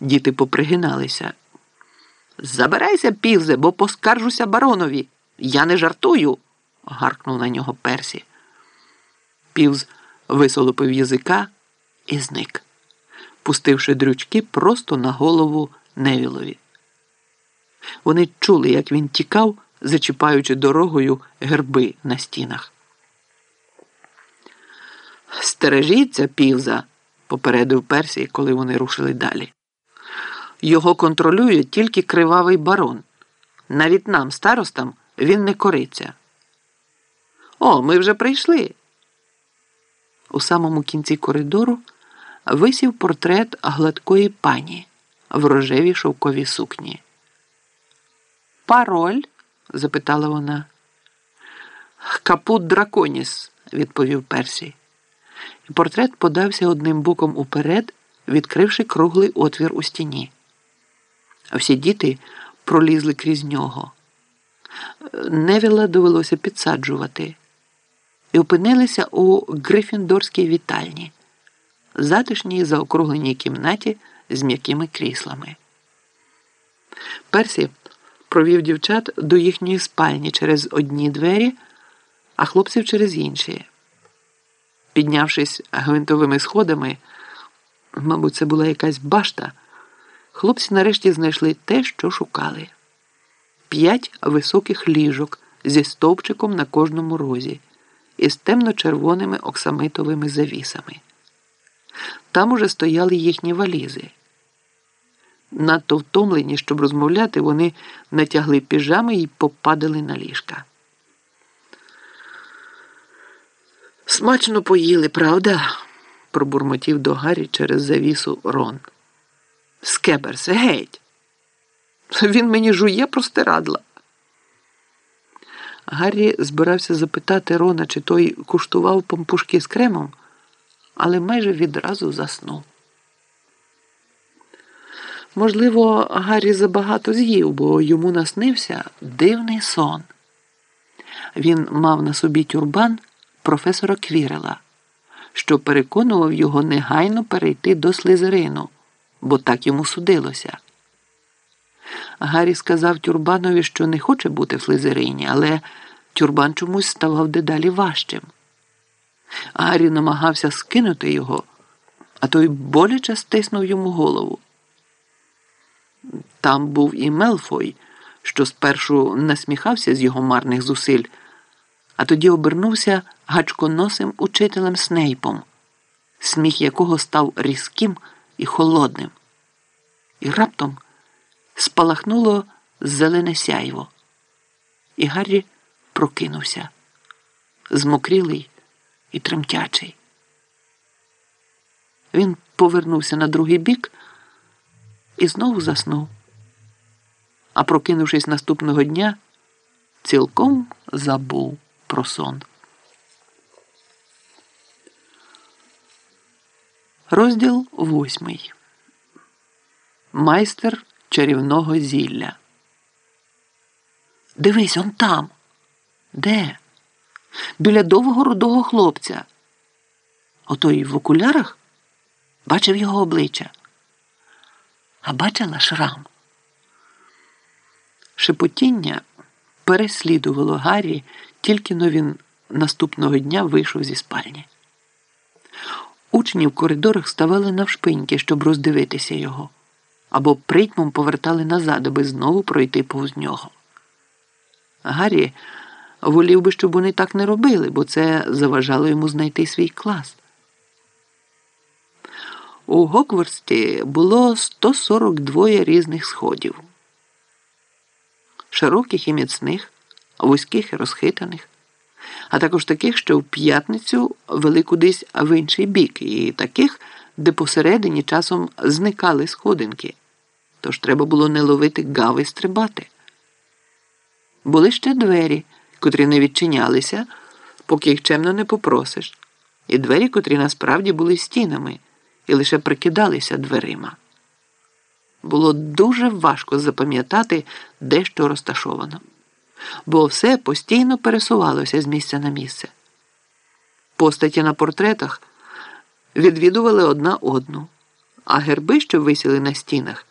Діти попригиналися. Забирайся, півзе, бо поскаржуся баронові. Я не жартую, гаркнув на нього Персі. Півз висолопив язика і зник, пустивши дрючки просто на голову Невілові. Вони чули, як він тікав, зачіпаючи дорогою герби на стінах. Стережіться, півза, попередив Персій, коли вони рушили далі. Його контролює тільки кривавий барон. Навіть нам, старостам, він не кориться. О, ми вже прийшли. У самому кінці коридору висів портрет гладкої пані в рожевій шовковій сукні. Пароль? запитала вона. Капут драконіс, відповів Персій. І портрет подався одним боком уперед, відкривши круглий отвір у стіні. А всі діти пролізли крізь нього. Невіла довелося підсаджувати і опинилися у Грифіндорській вітальні, затишній заокругленій кімнаті з м'якими кріслами. Персі провів дівчат до їхньої спальні через одні двері, а хлопців через інші. Піднявшись гвинтовими сходами, мабуть, це була якась башта, хлопці нарешті знайшли те, що шукали: п'ять високих ліжок зі стовпчиком на кожному розі із темно-червоними оксамитовими завісами. Там уже стояли їхні валізи. Надто втомлені, щоб розмовляти, вони натягли піжами і попадали на ліжка. Смачно поїли, правда? пробурмотів до Гаррі через завісу Рон. Скеберсе, геть. Він мені жує простирадла. Гаррі збирався запитати Рона, чи той куштував пампушки з кремом, але майже відразу заснув. Можливо, Гаррі забагато з'їв, бо йому наснився дивний сон. Він мав на собі тюрбан професора Квірела, що переконував його негайно перейти до слизерину, бо так йому судилося. Гаррі сказав тюрбанові, що не хоче бути в слизерині, але тюрбан чомусь ставав дедалі важчим. Гаррі намагався скинути його, а той боляче стиснув йому голову. Там був і Мелфой, що спершу насміхався з його марних зусиль, а тоді обернувся гачконосим учителем Снейпом, сміх якого став різким і холодним. І раптом спалахнуло зелене сяйво, і Гаррі прокинувся, змокрілий і тремтячий. Він повернувся на другий бік і знову заснув. А прокинувшись наступного дня, цілком забув про сон. Розділ восьмий. Майстер чарівного зілля. Дивись он там. Де? Біля довгого рудого хлопця. Отой в окулярах бачив його обличчя а бачила шрам. Шепотіння переслідувало Гаррі, тільки но він наступного дня вийшов зі спальні. Учні в коридорах ставали навшпиньки, щоб роздивитися його, або притьмом повертали назад, аби знову пройти повз нього. Гаррі волів би, щоб вони так не робили, бо це заважало йому знайти свій клас. У Гокворсті було 142 різних сходів, широких і міцних, вузьких і розхитаних, а також таких, що в п'ятницю вели кудись в інший бік, і таких, де посередині часом зникали сходинки, тож треба було не ловити гави стрибати. Були ще двері, котрі не відчинялися, поки їх чемно не попросиш, і двері, котрі насправді були стінами і лише прикидалися дверима. Було дуже важко запам'ятати, де що розташовано, бо все постійно пересувалося з місця на місце. Постаті на портретах відвідували одна одну, а герби, що висіли на стінах,